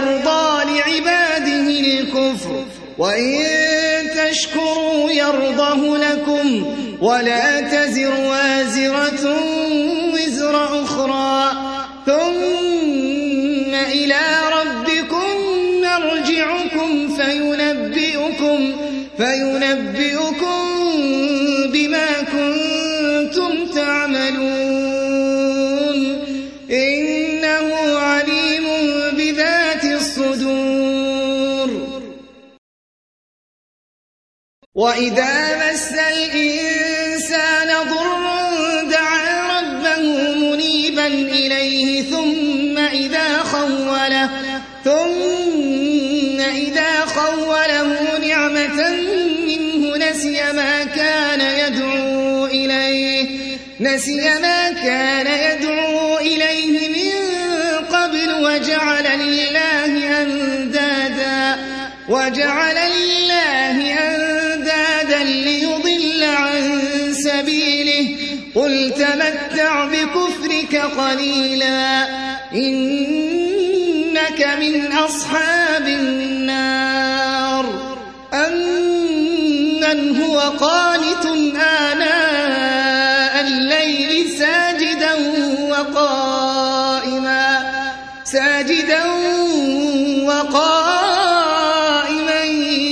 يرضى لعباده الكفر وإن تشكروا يرضه لكم ولا تزر وازرة. وإذا مس الإنسان ضر دعا ربه منيبا إليه ثم إذا خوله ثم إذا خوله نعمة منه نسي ما كان يدعو إليه نسي ما كان يدعو قليلا. إنك من أصحاب النار. أمن هو قانت آناء الليل ساجدا وقائما. ساجدا وقائما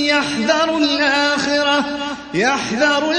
يحذر الآخرة يحذر الآخرة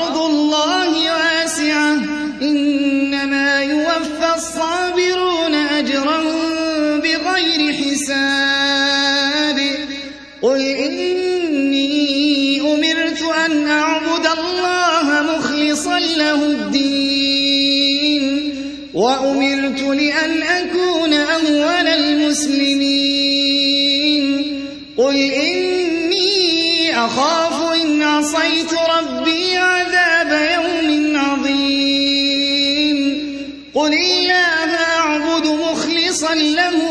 مخلصا له الدين وأمرت لأن أكون أول المسلمين. قل إني أخاف إن عصيت ربي عذاب يوم عظيم. قل الله أعبد مخلصا له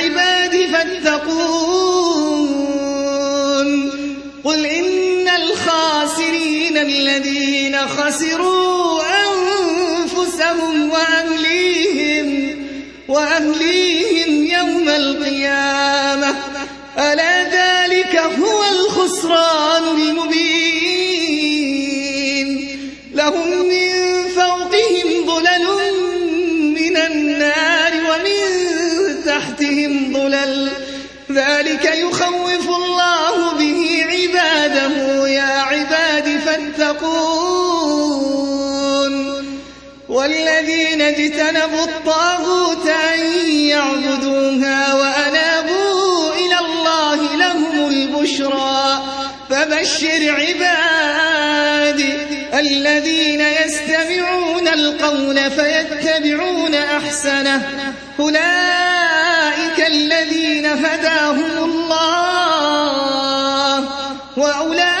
خسروا أنفسهم وأهليهم وأهليهم يوم القيامة. ألا ذلك هو الخسران المبين والذين اجتنبوا الطاغوت أن يعبدوها وأنابوا إلى الله لهم البشرى. فبشر عبادي الذين يستمعون القول فيتبعون أحسنه. أولئك الذين هداهم الله وأولئك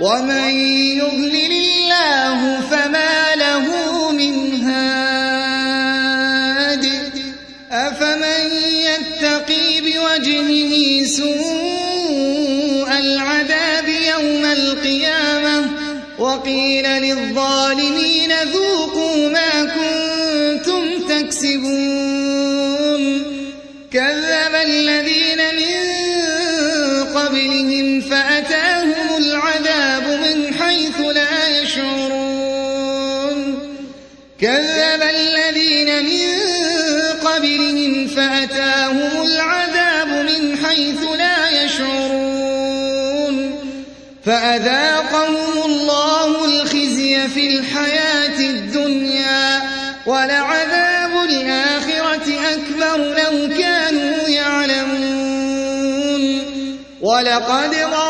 ومن يضلل الله فما له من هاد أفمن يتقي بوجهه سوء العذاب يوم القيامة وقيل للظالمين حيث لا يشعرون فأذاقهم الله الخزي في الحياة الدنيا ولعذاب الآخرة أكبر لو كانوا يعلمون. ولقد ضربنا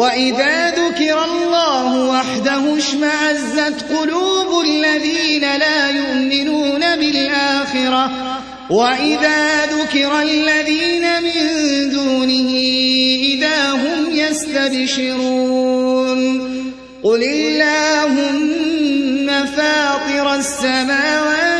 وإذا ذكر الله وحده اشمأزت قلوب الذين لا يؤمنون بالآخرة. وإذا ذكر الذين من دونه إذا هم يستبشرون. قل اللهم فاطر السماوات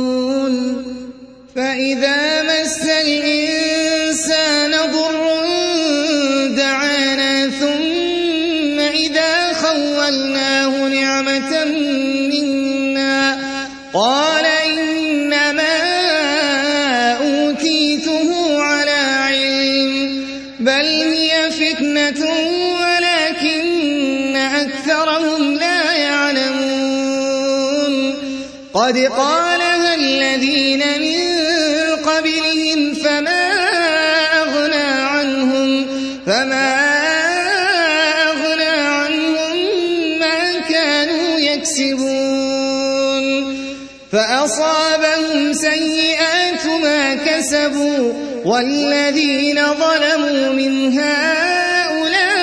فإذا مس الإنسان والذين ظلموا من هؤلاء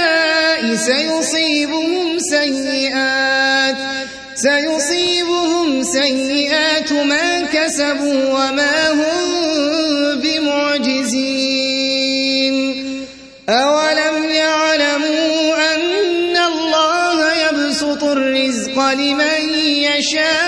سيصيبهم سيئات سيصيبهم سيئات ما كسبوا وما هم بمعجزين. أولم يعلموا أن الله يبسط الرزق لمن يشاء؟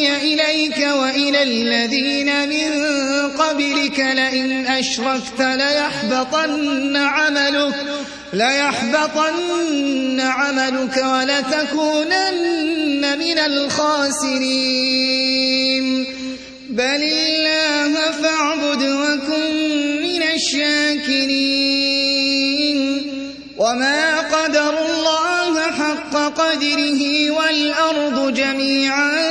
أوحي إليك وإلى الذين من قبلك لئن أشركت ليحبطن عملك ليحبطن عملك ولتكونن من الخاسرين. بل الله فاعبد وكن من الشاكرين. وما قدر الله حق قدره والأرض جميعا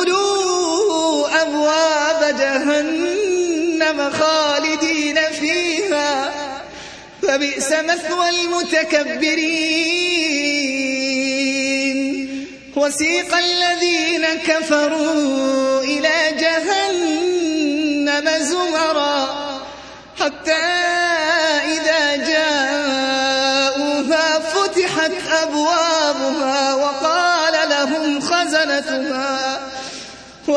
ادخلوا أبواب جهنم خالدين فيها. فبئس مثوى المتكبرين. وسيق الذين كفروا إلى جهنم زمرا. حتى إذا جاءوها فتحت أبوابها وقال